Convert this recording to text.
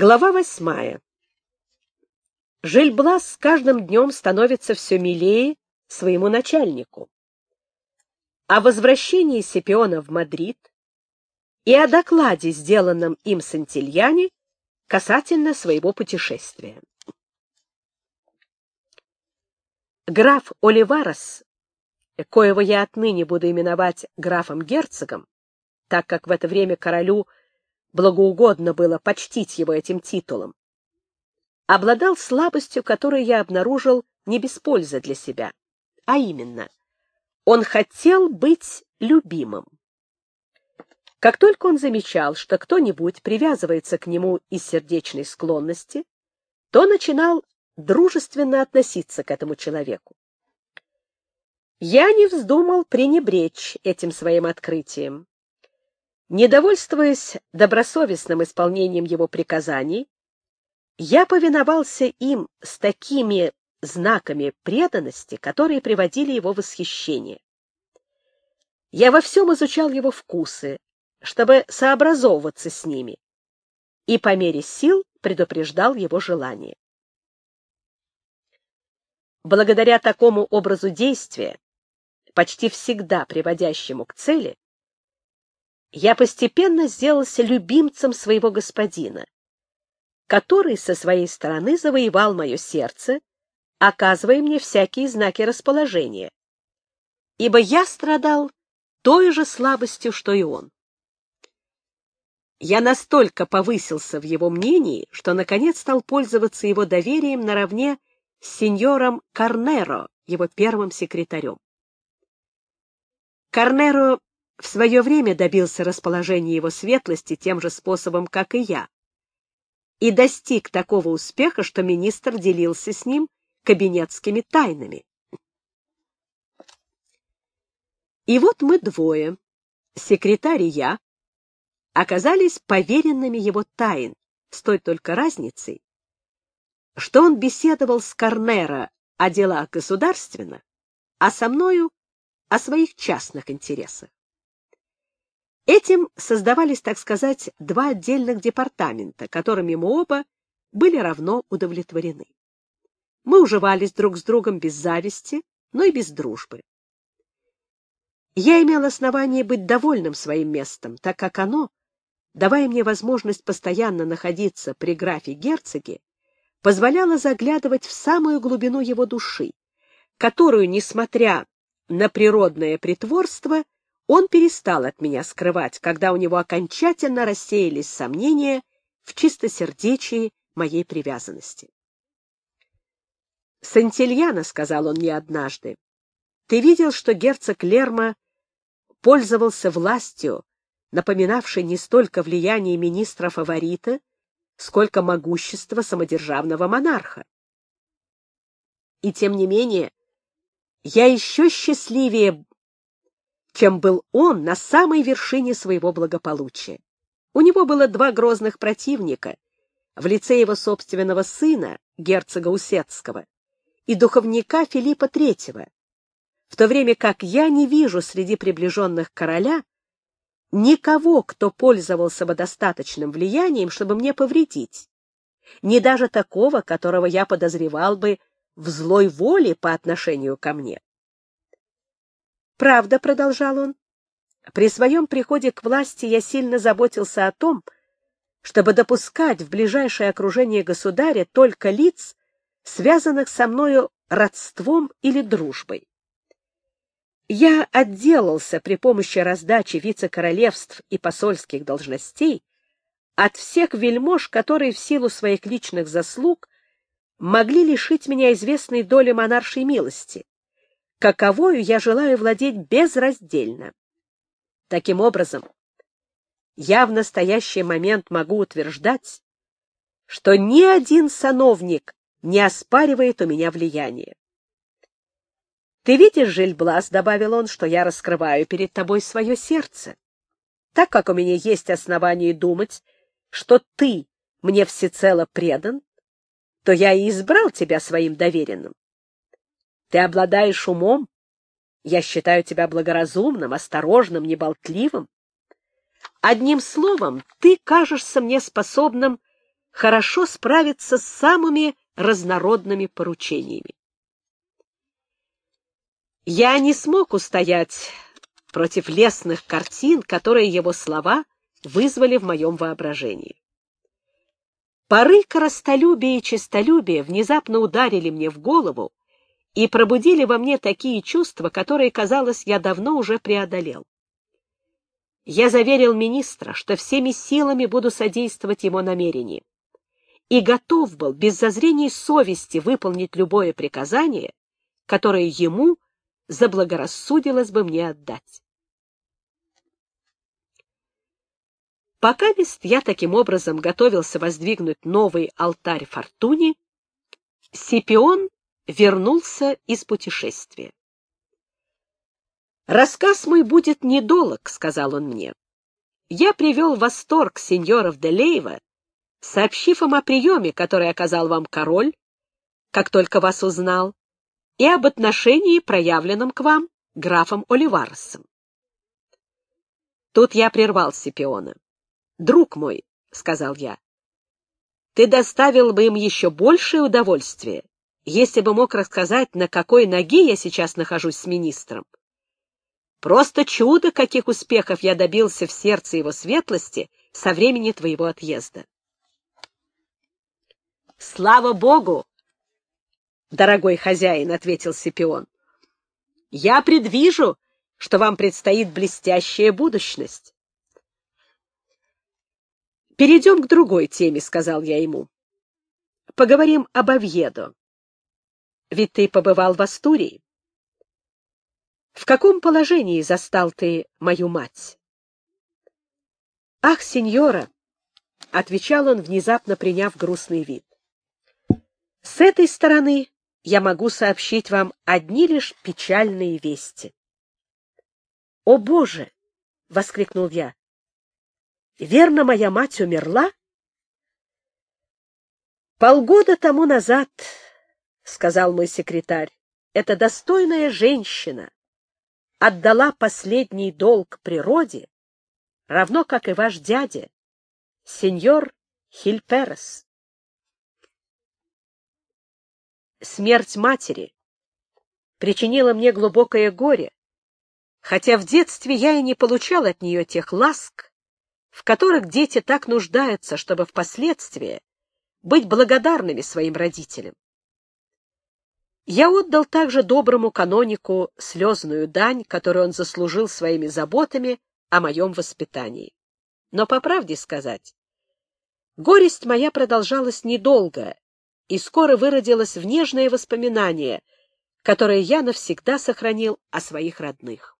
Глава восьмая. Жильблас с каждым днем становится все милее своему начальнику. О возвращении Сепиона в Мадрид и о докладе, сделанном им Сантильяне, касательно своего путешествия. Граф Оливарес, коего я отныне буду именовать графом-герцогом, так как в это время королю благоугодно было почтить его этим титулом, обладал слабостью, которую я обнаружил не без пользы для себя, а именно, он хотел быть любимым. Как только он замечал, что кто-нибудь привязывается к нему из сердечной склонности, то начинал дружественно относиться к этому человеку. Я не вздумал пренебречь этим своим открытием. Недовольствуясь добросовестным исполнением его приказаний, я повиновался им с такими знаками преданности, которые приводили его в восхищение. Я во всем изучал его вкусы, чтобы сообразовываться с ними, и по мере сил предупреждал его желание. Благодаря такому образу действия, почти всегда приводящему к цели, я постепенно сделался любимцем своего господина, который со своей стороны завоевал мое сердце, оказывая мне всякие знаки расположения, ибо я страдал той же слабостью, что и он. Я настолько повысился в его мнении, что, наконец, стал пользоваться его доверием наравне с сеньором Карнеро, его первым секретарем. Карнеро в свое время добился расположения его светлости тем же способом, как и я, и достиг такого успеха, что министр делился с ним кабинетскими тайнами. И вот мы двое, секретарь и я, оказались поверенными его тайн, с той только разницей, что он беседовал с Корнера о делах государственных, а со мною о своих частных интересах. Этим создавались, так сказать, два отдельных департамента, которыми мы оба были равно удовлетворены. Мы уживались друг с другом без зависти, но и без дружбы. Я имел основание быть довольным своим местом, так как оно, давая мне возможность постоянно находиться при графе-герцоге, позволяло заглядывать в самую глубину его души, которую, несмотря на природное притворство, он перестал от меня скрывать, когда у него окончательно рассеялись сомнения в чистосердечии моей привязанности. «Сантильяна», — сказал он мне однажды, — «ты видел, что герцог Лерма пользовался властью, напоминавшей не столько влияние министра-фаворита, сколько могущество самодержавного монарха. И тем не менее, я еще счастливее чем был он на самой вершине своего благополучия. У него было два грозных противника в лице его собственного сына, герцога Усетского, и духовника Филиппа III, в то время как я не вижу среди приближенных короля никого, кто пользовался бы достаточным влиянием, чтобы мне повредить, ни даже такого, которого я подозревал бы в злой воле по отношению ко мне. Правда, — продолжал он, — при своем приходе к власти я сильно заботился о том, чтобы допускать в ближайшее окружение государя только лиц, связанных со мною родством или дружбой. Я отделался при помощи раздачи вице-королевств и посольских должностей от всех вельмож, которые в силу своих личных заслуг могли лишить меня известной доли монаршей милости, каковою я желаю владеть безраздельно. Таким образом, я в настоящий момент могу утверждать, что ни один сановник не оспаривает у меня влияние. «Ты видишь, Жильблас, — добавил он, — что я раскрываю перед тобой свое сердце. Так как у меня есть основания думать, что ты мне всецело предан, то я и избрал тебя своим доверенным. Ты обладаешь умом. Я считаю тебя благоразумным, осторожным, неболтливым. Одним словом, ты кажешься мне способным хорошо справиться с самыми разнородными поручениями. Я не смог устоять против лесных картин, которые его слова вызвали в моем воображении. Поры коростолюбия и честолюбия внезапно ударили мне в голову и пробудили во мне такие чувства, которые, казалось, я давно уже преодолел. Я заверил министра, что всеми силами буду содействовать его намерениям, и готов был без зазрений совести выполнить любое приказание, которое ему заблагорассудилось бы мне отдать. Пока мест я таким образом готовился воздвигнуть новый алтарь Фортуне, Сипион вернулся из путешествия. «Рассказ мой будет недолг», — сказал он мне. «Я привел восторг сеньоров де Лейва, сообщив им о приеме, который оказал вам король, как только вас узнал, и об отношении, проявленном к вам графом Оливарсом. Тут я прервал Сипиона. «Друг мой», — сказал я, — «ты доставил бы им еще большее удовольствие, если бы мог рассказать, на какой ноге я сейчас нахожусь с министром. Просто чудо, каких успехов я добился в сердце его светлости со времени твоего отъезда. Слава Богу! Дорогой хозяин, — ответил Сипион, — я предвижу, что вам предстоит блестящая будущность. Перейдем к другой теме, — сказал я ему. Поговорим об Овьедо. Ведь ты побывал в Астурии. В каком положении застал ты мою мать? — Ах, сеньора! — отвечал он, внезапно приняв грустный вид. — С этой стороны я могу сообщить вам одни лишь печальные вести. — О, Боже! — воскликнул я. — Верно, моя мать умерла? — Полгода тому назад, — сказал мой секретарь, — эта достойная женщина отдала последний долг природе, равно как и ваш дядя, сеньор Хильперес. Смерть матери причинила мне глубокое горе, хотя в детстве я и не получал от нее тех ласк, в которых дети так нуждаются, чтобы впоследствии быть благодарными своим родителям. Я отдал также доброму канонику слезную дань, которую он заслужил своими заботами о моем воспитании. Но, по правде сказать, горесть моя продолжалась недолго и скоро выродилась в нежное воспоминание, которое я навсегда сохранил о своих родных.